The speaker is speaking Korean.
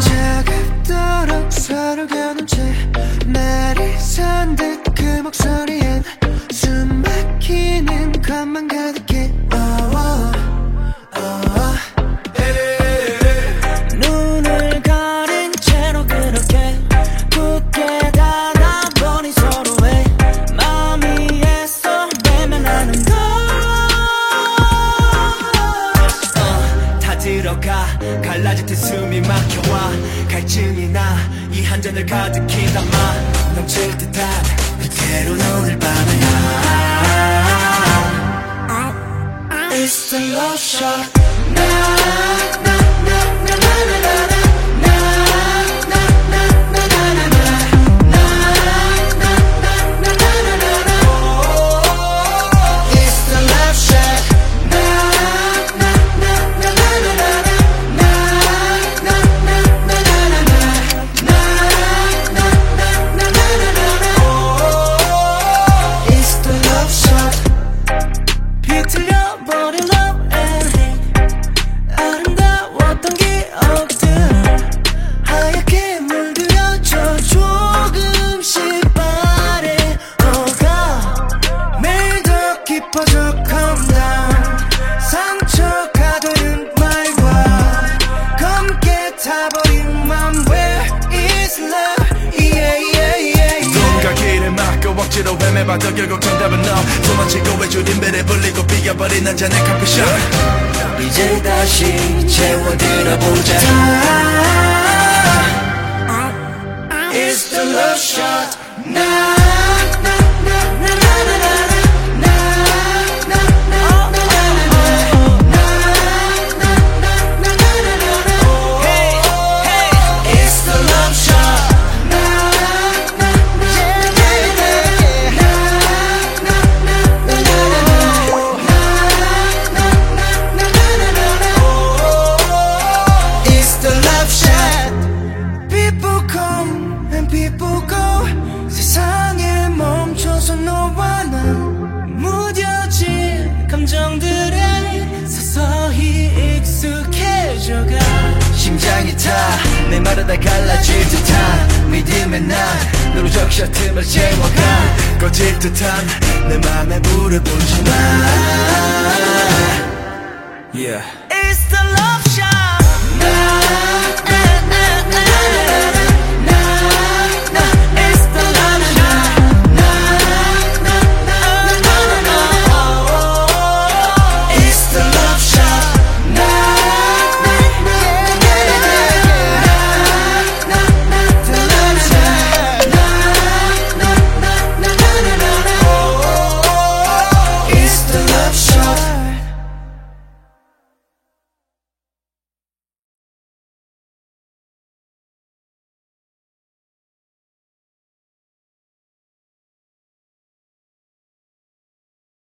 차갑도록 서로 겨눈 채 말이 산듯 그 목소리엔 숨 막히는 것만 가득해 갈라질 때 숨이 막혀와 갈증이 나. 이 한 잔을 가득히 담아 넘칠 듯한 그대로 오늘 밤을 It's the love shot. 나, 나, 헤매봐도 결국 정답은 너. 도망치고 외줄인 배를 불리고 비겨버린 한 잔의 커피숍. 이제 다시 채워들어보자 익숙해져가. 심장이 타, 내 말을 다 갈라질 듯한 믿음의 난 너로 적셔 틈을 채워가. 꺼질 듯한 내 맘에 불을 붙여놔 Yeah.